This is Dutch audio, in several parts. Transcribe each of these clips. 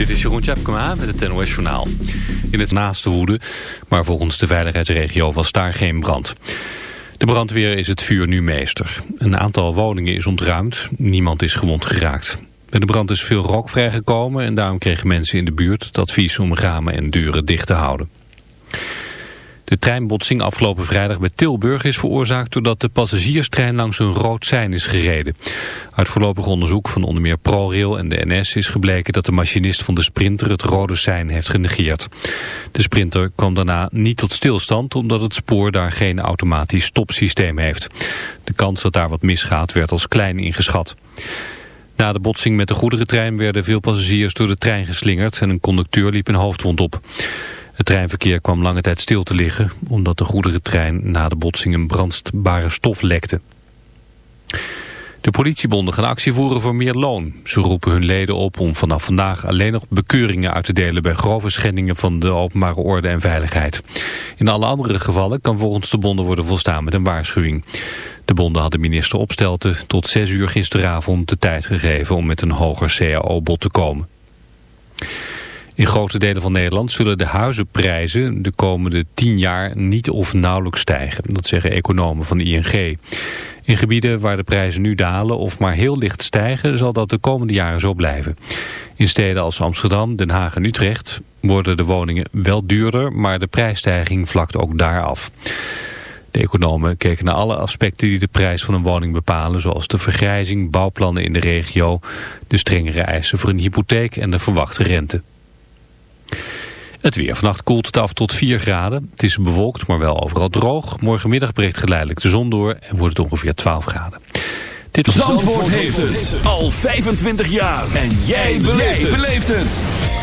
Dit is Jeroen Tjepkema met het NOS Journaal. In het naaste woede, maar volgens de veiligheidsregio was daar geen brand. De brandweer is het vuur nu meester. Een aantal woningen is ontruimd, niemand is gewond geraakt. Bij de brand is veel rook vrijgekomen en daarom kregen mensen in de buurt het advies om ramen en deuren dicht te houden. De treinbotsing afgelopen vrijdag bij Tilburg is veroorzaakt doordat de passagierstrein langs een rood sein is gereden. Uit voorlopig onderzoek van onder meer ProRail en de NS is gebleken dat de machinist van de Sprinter het rode sein heeft genegeerd. De Sprinter kwam daarna niet tot stilstand omdat het spoor daar geen automatisch stopsysteem heeft. De kans dat daar wat misgaat werd als klein ingeschat. Na de botsing met de goederentrein werden veel passagiers door de trein geslingerd en een conducteur liep een hoofdwond op. Het treinverkeer kwam lange tijd stil te liggen... omdat de goederentrein na de botsing een brandbare stof lekte. De politiebonden gaan actie voeren voor meer loon. Ze roepen hun leden op om vanaf vandaag alleen nog bekeuringen uit te delen... bij grove schendingen van de openbare orde en veiligheid. In alle andere gevallen kan volgens de bonden worden volstaan met een waarschuwing. De bonden hadden minister Opstelten tot 6 uur gisteravond de tijd gegeven... om met een hoger cao-bod te komen. In grote delen van Nederland zullen de huizenprijzen de komende 10 jaar niet of nauwelijks stijgen. Dat zeggen economen van de ING. In gebieden waar de prijzen nu dalen of maar heel licht stijgen zal dat de komende jaren zo blijven. In steden als Amsterdam, Den Haag en Utrecht worden de woningen wel duurder, maar de prijsstijging vlakt ook daar af. De economen keken naar alle aspecten die de prijs van een woning bepalen, zoals de vergrijzing, bouwplannen in de regio, de strengere eisen voor een hypotheek en de verwachte rente. Het weer. Vannacht koelt het af tot 4 graden. Het is bewolkt, maar wel overal droog. Morgenmiddag breekt geleidelijk de zon door en wordt het ongeveer 12 graden. Dit was Zandvoort, heeft het al 25 jaar. En jij beleeft het.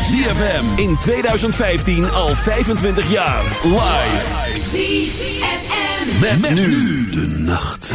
ZFM in 2015 al 25 jaar. Live. ZFM. met nu de nacht.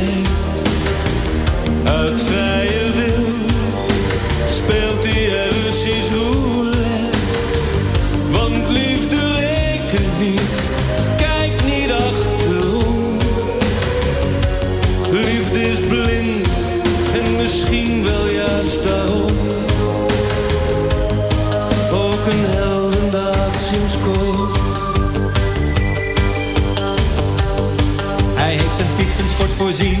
uit vrije wil speelt hij Russisch roulette. Want liefde rekent niet, kijk niet achterom. Liefde is blind en misschien wel juist daarom. Ook een heldendaad sinds kort. Hij heeft zijn fiets en schort voorzien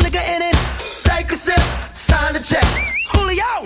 some nigga in it. Take a sip, sign the check. Julio!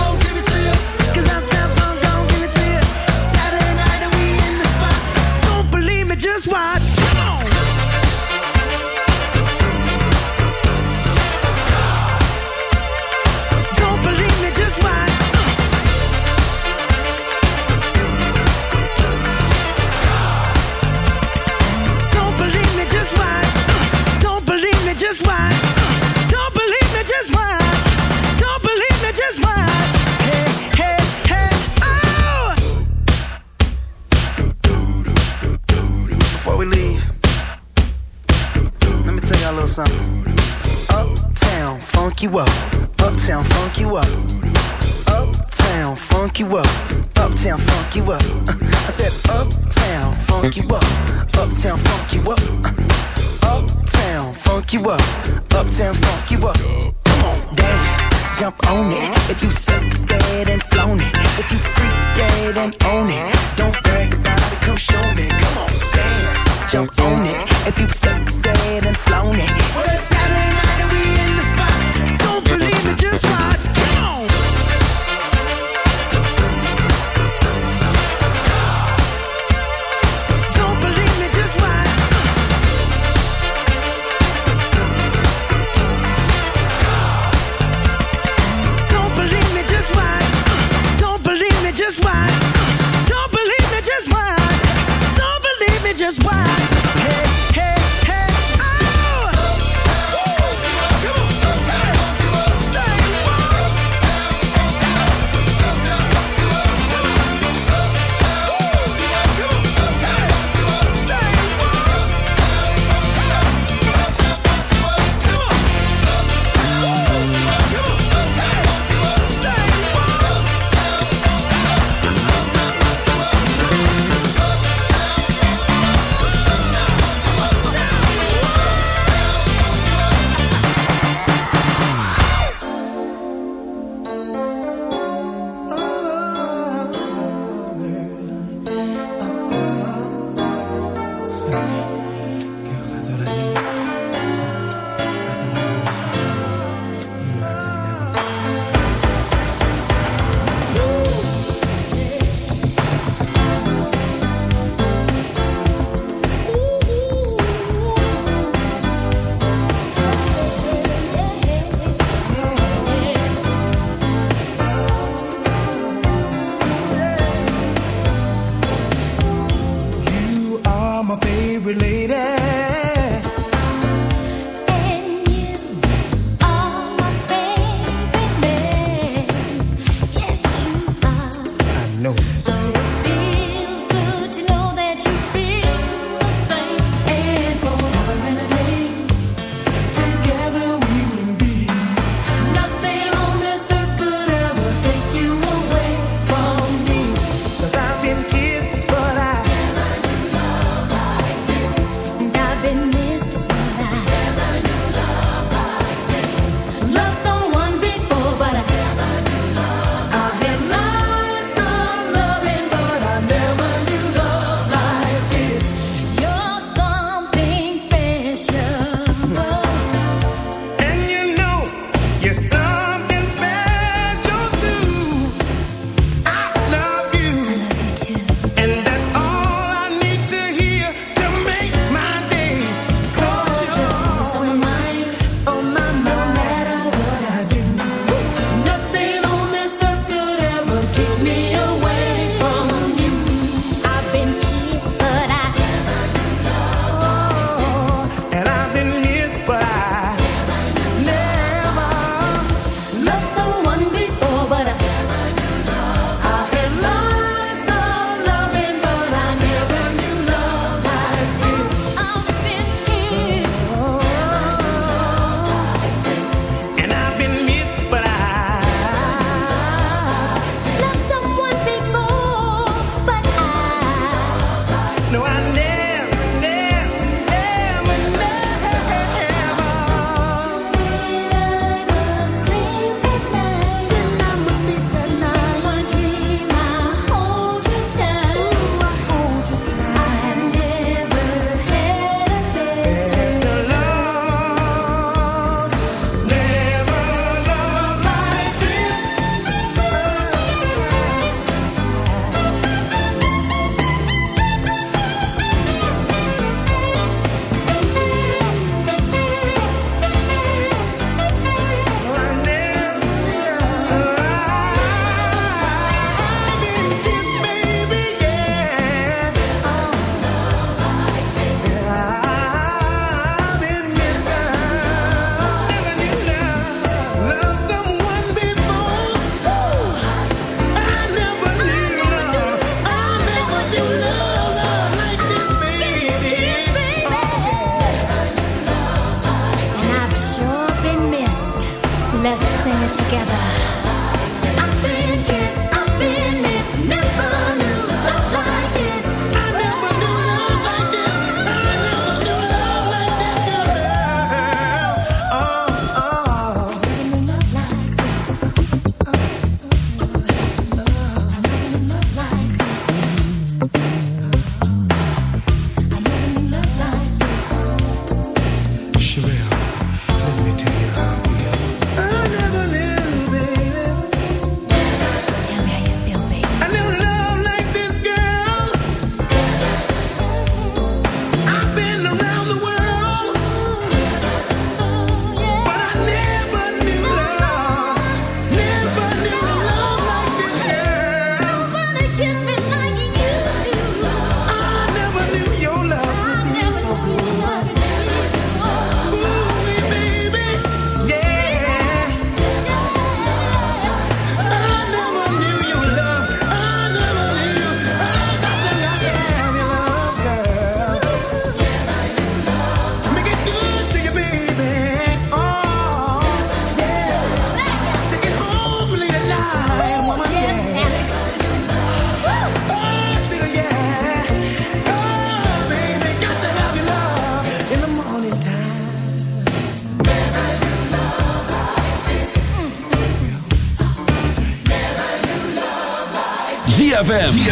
funk you up. Uptown, funk you up. Uptown, funk you up. Uptown, funk you up. Uh, I said, Uptown, funk you up. Uptown, funk you up. Uptown, funk you up. Uptown, funk you up. Come on, dance, jump on it. If you said and flown it. If you freak dead and own it. Don't brag about it, come show me. Come on, dance, jump on it. If you said and flown it. Well, it's Saturday night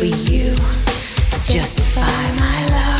for you, justify my love.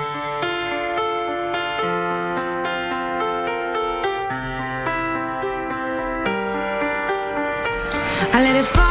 Let it fall,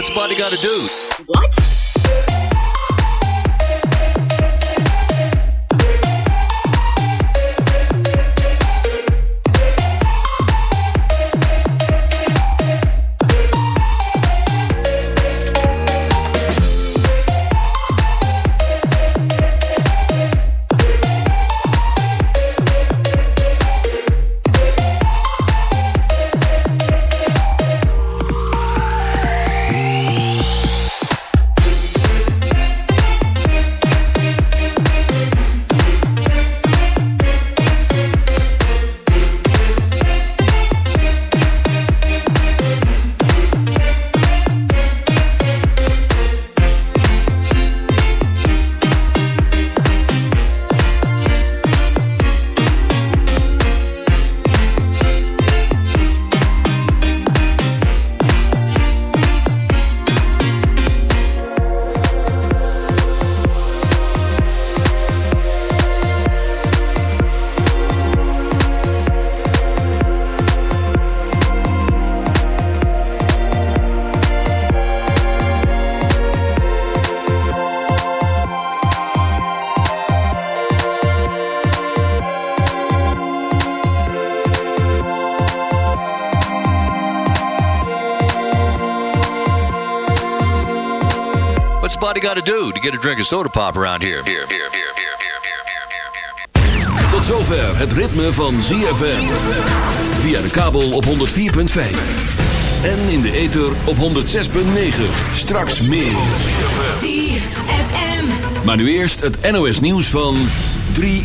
What's body got to do? What? Gotta do to get a drink of soda pop around here? Here, here, here, here, here, here, here, here. Tot zover het ritme van ZFM. Via de kabel op 104.5. En in de ether op 106.9. Straks meer. ZFM. Maar nu eerst het NOS nieuws van 3